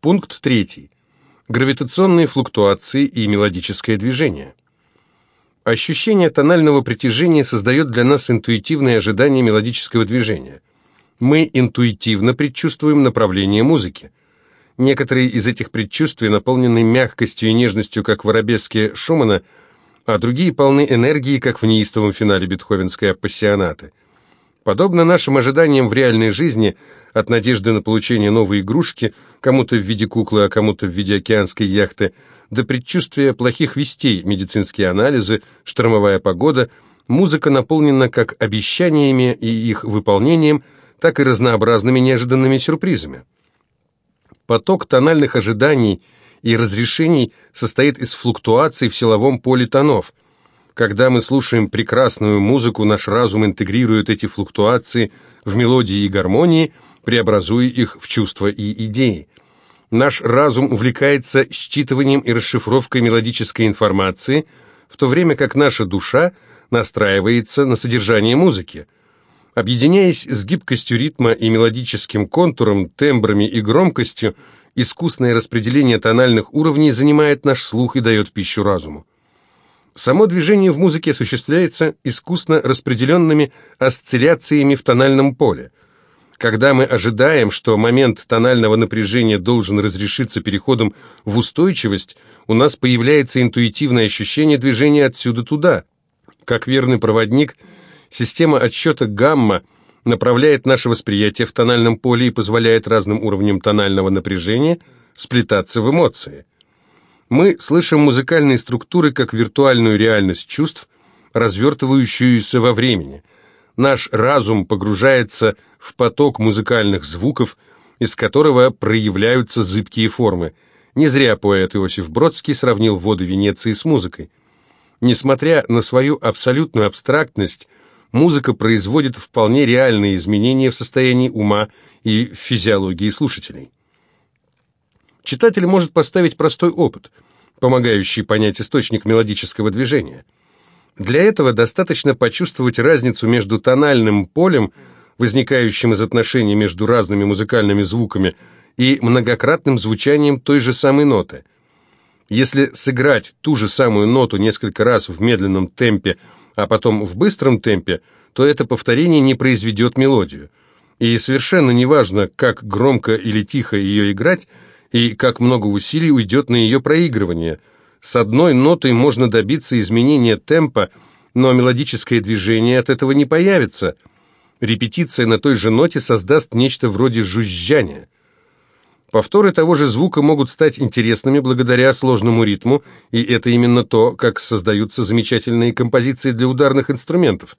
Пункт третий. Гравитационные флуктуации и мелодическое движение. Ощущение тонального притяжения создает для нас интуитивное ожидание мелодического движения. Мы интуитивно предчувствуем направление музыки. Некоторые из этих предчувствий наполнены мягкостью и нежностью, как в арабеске Шумана, а другие полны энергии, как в неистовом финале бетховенской апассионаты. Подобно нашим ожиданиям в реальной жизни, от надежды на получение новой игрушки, кому-то в виде куклы, а кому-то в виде океанской яхты, до предчувствия плохих вестей, медицинские анализы, штормовая погода, музыка наполнена как обещаниями и их выполнением, так и разнообразными неожиданными сюрпризами. Поток тональных ожиданий и разрешений состоит из флуктуаций в силовом поле тонов. Когда мы слушаем прекрасную музыку, наш разум интегрирует эти флуктуации в мелодии и гармонии, преобразуя их в чувства и идеи. Наш разум увлекается считыванием и расшифровкой мелодической информации, в то время как наша душа настраивается на содержание музыки – Объединяясь с гибкостью ритма и мелодическим контуром, тембрами и громкостью, искусное распределение тональных уровней занимает наш слух и дает пищу разуму. Само движение в музыке осуществляется искусно распределенными осцилляциями в тональном поле. Когда мы ожидаем, что момент тонального напряжения должен разрешиться переходом в устойчивость, у нас появляется интуитивное ощущение движения отсюда туда. Как верный проводник – Система отсчета гамма направляет наше восприятие в тональном поле и позволяет разным уровням тонального напряжения сплетаться в эмоции. Мы слышим музыкальные структуры как виртуальную реальность чувств, развертывающуюся во времени. Наш разум погружается в поток музыкальных звуков, из которого проявляются зыбкие формы. Не зря поэт Иосиф Бродский сравнил воды Венеции с музыкой. Несмотря на свою абсолютную абстрактность, музыка производит вполне реальные изменения в состоянии ума и физиологии слушателей. Читатель может поставить простой опыт, помогающий понять источник мелодического движения. Для этого достаточно почувствовать разницу между тональным полем, возникающим из отношений между разными музыкальными звуками, и многократным звучанием той же самой ноты. Если сыграть ту же самую ноту несколько раз в медленном темпе, а потом в быстром темпе, то это повторение не произведет мелодию. И совершенно неважно, как громко или тихо ее играть, и как много усилий уйдет на ее проигрывание. С одной нотой можно добиться изменения темпа, но мелодическое движение от этого не появится. Репетиция на той же ноте создаст нечто вроде жужжания. Повторы того же звука могут стать интересными благодаря сложному ритму, и это именно то, как создаются замечательные композиции для ударных инструментов.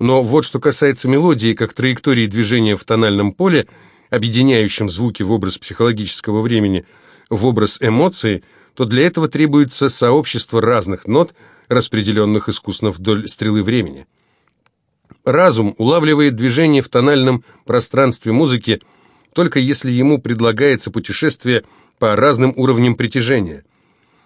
Но вот что касается мелодии как траектории движения в тональном поле, объединяющем звуки в образ психологического времени, в образ эмоций, то для этого требуется сообщество разных нот, распределенных искусно вдоль стрелы времени. Разум улавливает движение в тональном пространстве музыки – только если ему предлагается путешествие по разным уровням притяжения.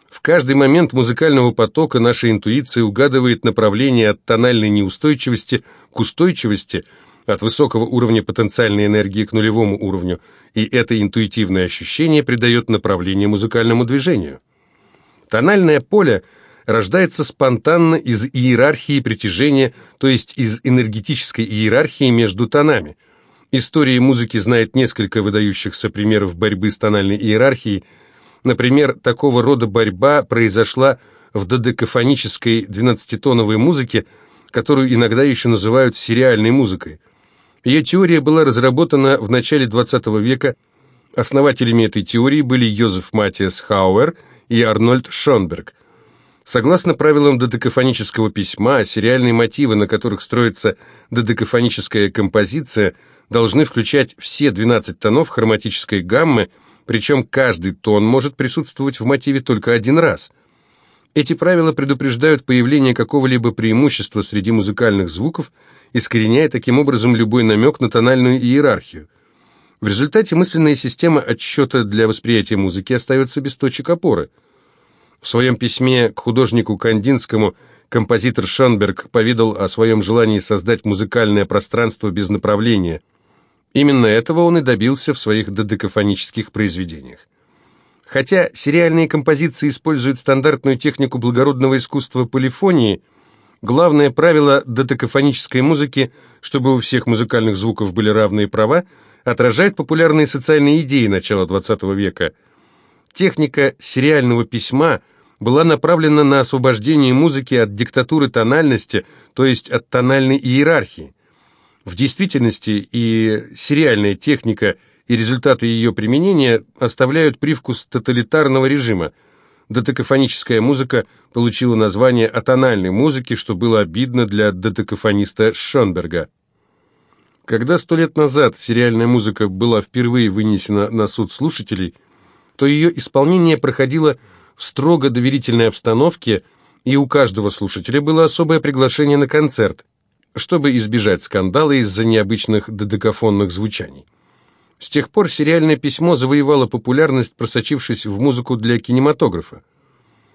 В каждый момент музыкального потока наша интуиция угадывает направление от тональной неустойчивости к устойчивости, от высокого уровня потенциальной энергии к нулевому уровню, и это интуитивное ощущение придает направление музыкальному движению. Тональное поле рождается спонтанно из иерархии притяжения, то есть из энергетической иерархии между тонами – История музыки знает несколько выдающихся примеров борьбы с тональной иерархией. Например, такого рода борьба произошла в додекафонической двенадцатитоновой музыке, которую иногда еще называют сериальной музыкой. Ее теория была разработана в начале XX века. Основателями этой теории были Йозеф Матиас Хауэр и Арнольд Шонберг. Согласно правилам додекафонического письма, сериальные мотивы, на которых строится додекафоническая композиция – должны включать все 12 тонов хроматической гаммы, причем каждый тон может присутствовать в мотиве только один раз. Эти правила предупреждают появление какого-либо преимущества среди музыкальных звуков, искореняя таким образом любой намек на тональную иерархию. В результате мысленная система отсчета для восприятия музыки остается без точек опоры. В своем письме к художнику Кандинскому композитор Шонберг повидал о своем желании создать музыкальное пространство без направления – Именно этого он и добился в своих додекафонических произведениях. Хотя сериальные композиции используют стандартную технику благородного искусства полифонии, главное правило додекафонической музыки, чтобы у всех музыкальных звуков были равные права, отражает популярные социальные идеи начала XX века. Техника сериального письма была направлена на освобождение музыки от диктатуры тональности, то есть от тональной иерархии. В действительности и сериальная техника – и результаты ее применения оставляют привкус тоталитарного режима. Дотекофоническая музыка получила название атональной музыки, что было обидно для дотекофониста Шонберга. Когда сто лет назад сериальная музыка была впервые вынесена на суд слушателей, то ее исполнение проходило в строго доверительной обстановке, и у каждого слушателя было особое приглашение на концерт, чтобы избежать скандала из-за необычных додекафонных звучаний. С тех пор сериальное письмо завоевало популярность, просочившись в музыку для кинематографа.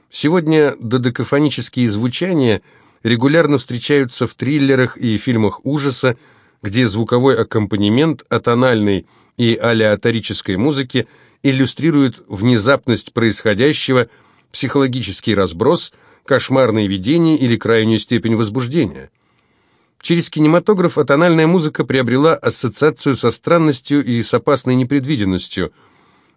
Сегодня додекафонические звучания регулярно встречаются в триллерах и фильмах ужаса, где звуковой аккомпанемент атональной и алеаторической музыки иллюстрирует внезапность происходящего, психологический разброс, кошмарные видения или крайнюю степень возбуждения. Через кинематограф атональная музыка приобрела ассоциацию со странностью и с опасной непредвиденностью.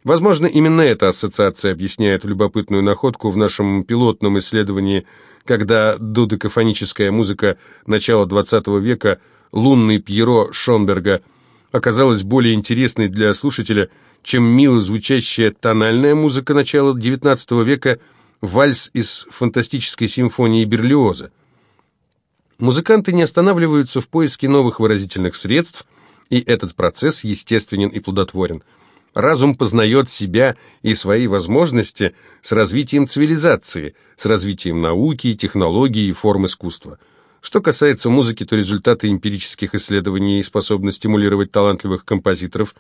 Возможно, именно эта ассоциация объясняет любопытную находку в нашем пилотном исследовании, когда додекафоническая музыка начала XX века «Лунный Пьеро» Шонберга оказалась более интересной для слушателя, чем мило звучащая тональная музыка начала XIX века «Вальс из фантастической симфонии Берлиоза». Музыканты не останавливаются в поиске новых выразительных средств, и этот процесс естественен и плодотворен. Разум познает себя и свои возможности с развитием цивилизации, с развитием науки, технологий и форм искусства. Что касается музыки, то результаты эмпирических исследований способны стимулировать талантливых композиторов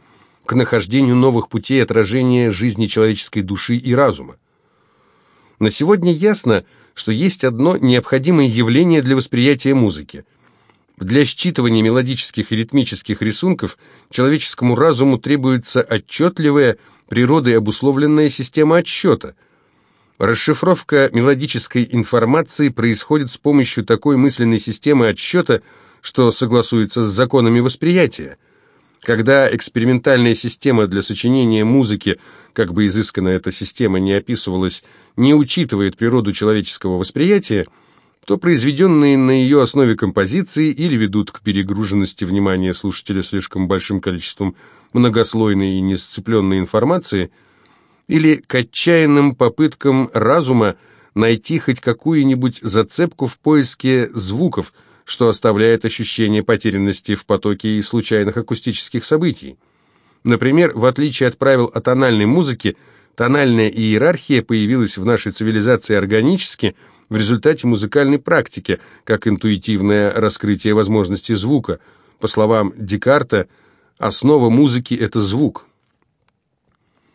к нахождению новых путей отражения жизни человеческой души и разума. На сегодня ясно, что есть одно необходимое явление для восприятия музыки. Для считывания мелодических и ритмических рисунков человеческому разуму требуется отчетливая, природой обусловленная система отсчета. Расшифровка мелодической информации происходит с помощью такой мысленной системы отсчета, что согласуется с законами восприятия. Когда экспериментальная система для сочинения музыки, как бы изысканно эта система не описывалась, не учитывает природу человеческого восприятия, то произведенные на ее основе композиции или ведут к перегруженности внимания слушателя слишком большим количеством многослойной и несцепленной информации, или к отчаянным попыткам разума найти хоть какую-нибудь зацепку в поиске звуков, что оставляет ощущение потерянности в потоке и случайных акустических событий. Например, в отличие от правил атональной музыки, Тональная иерархия появилась в нашей цивилизации органически в результате музыкальной практики, как интуитивное раскрытие возможностей звука. По словам Декарта, основа музыки – это звук.